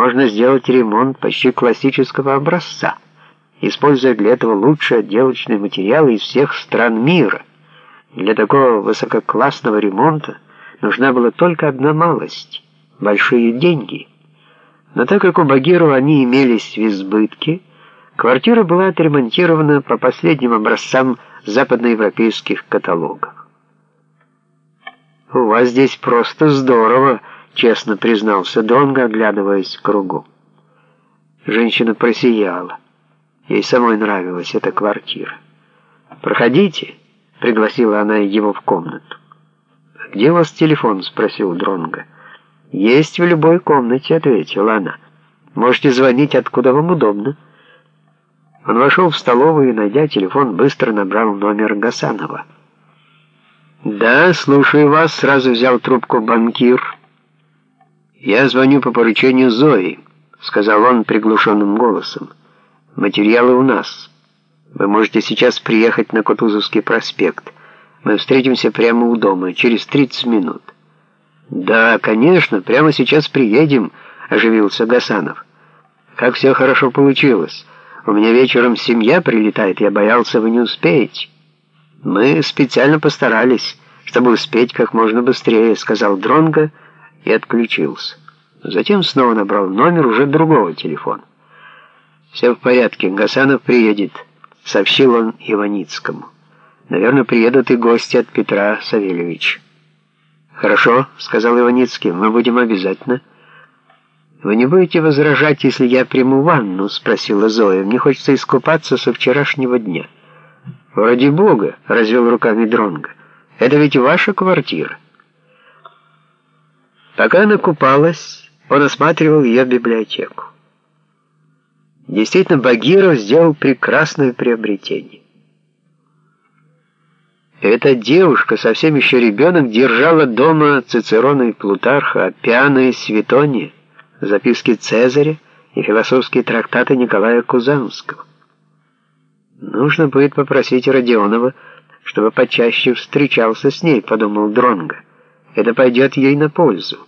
можно сделать ремонт почти классического образца, используя для этого лучшие отделочные материалы из всех стран мира. Для такого высококлассного ремонта нужна была только одна малость — большие деньги. Но так как у Багирова они имелись в избытке, квартира была отремонтирована по последним образцам западноевропейских каталогов. «У вас здесь просто здорово», — честно признался Дронго, оглядываясь кругу. Женщина просияла. Ей самой нравилась эта квартира. «Проходите», — пригласила она его в комнату. «Где у вас телефон?» — спросил Дронго. «Есть в любой комнате», — ответила она. «Можете звонить, откуда вам удобно». Он вошел в столовую и, найдя телефон, быстро набрал номер Гасанова. «Да, слушаю вас», — сразу взял трубку банкир. «Я звоню по поручению Зои», — сказал он приглушенным голосом. «Материалы у нас. Вы можете сейчас приехать на Кутузовский проспект. Мы встретимся прямо у дома, через 30 минут». «Да, конечно, прямо сейчас приедем», — оживился Гасанов. «Как все хорошо получилось. У меня вечером семья прилетает, я боялся, вы не успеете». «Мы специально постарались, чтобы успеть как можно быстрее», — сказал Дронго и отключился. Затем снова набрал номер уже другого телефона. «Все в порядке, Гасанов приедет», — сообщил он Иваницкому. «Наверное, приедут и гости от Петра Савельевича». «Хорошо», — сказал Иваницкий, — «мы будем обязательно». «Вы не будете возражать, если я приму ванну?» — спросила Зоя. «Мне хочется искупаться со вчерашнего дня». «Ради бога!» — развел руками Дронга. «Это ведь ваша квартира». Пока она купалась, он осматривал ее библиотеку. Действительно, Багиров сделал прекрасное приобретение. Эта девушка, совсем еще ребенок, держала дома Цицерона и Плутарха, Апиана и Светония, записки Цезаря и философские трактаты Николая Кузанского. Нужно будет попросить Родионова, чтобы почаще встречался с ней, подумал Дронга. Это пойдет ей на пользу.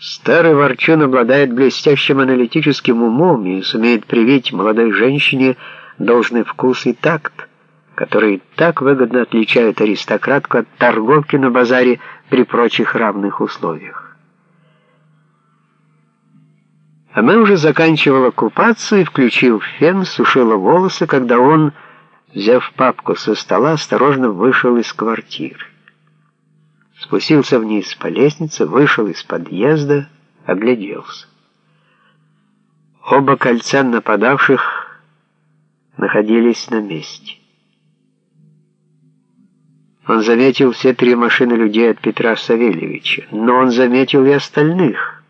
Старый ворчун обладает блестящим аналитическим умом и сумеет привить молодой женщине должный вкус и такт которые так выгодно отличают аристократку от торговки на базаре при прочих равных условиях. Она уже заканчивала купаться и, включив фен, сушила волосы, когда он, взяв папку со стола, осторожно вышел из квартиры. Спустился вниз по лестнице, вышел из подъезда, огляделся. Оба кольца нападавших находились на месте. Он заметил все три машины людей от Петра Савельевича, но он заметил и остальных.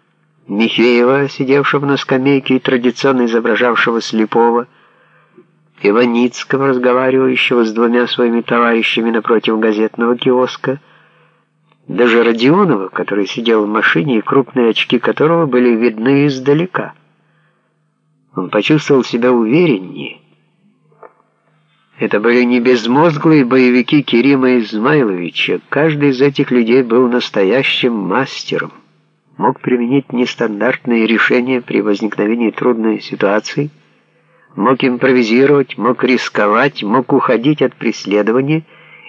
Михеева, сидевшего на скамейке и традиционно изображавшего слепого, Иваницкого, разговаривающего с двумя своими товарищами напротив газетного киоска, даже Родионова, который сидел в машине, и крупные очки которого были видны издалека. Он почувствовал себя увереннее, это были не безмозглые боевики Керима Измайловича. Каждый из этих людей был настоящим мастером. Мог применить нестандартные решения при возникновении трудной ситуации, мог импровизировать, мог рисковать, мог уходить от преследования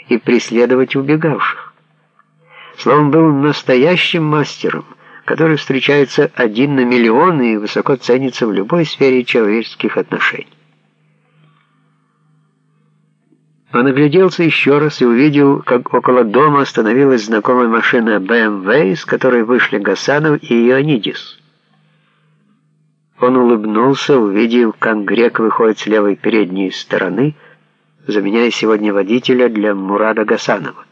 и преследовать убегавших. Словом, был настоящим мастером, который встречается один на миллион и высоко ценится в любой сфере человеческих отношений. Он огляделся еще раз и увидел, как около дома остановилась знакомая машина BMW, из которой вышли Гасанов и Ионидис. Он улыбнулся, увидев, как грек выходит с левой передней стороны, заменяя сегодня водителя для Мурада Гасанова.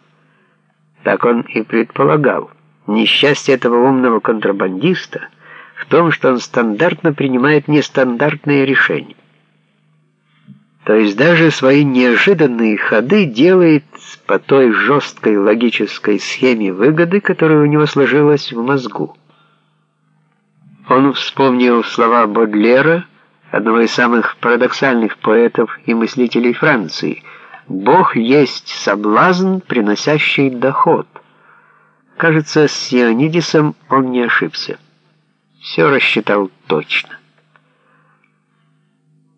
Так он и предполагал. Несчастье этого умного контрабандиста в том, что он стандартно принимает нестандартные решения. То есть даже свои неожиданные ходы делает по той жесткой логической схеме выгоды, которая у него сложилась в мозгу. Он вспомнил слова Бодлера, одного из самых парадоксальных поэтов и мыслителей Франции. «Бог есть соблазн, приносящий доход». Кажется, с Ионидисом он не ошибся. Все рассчитал точно.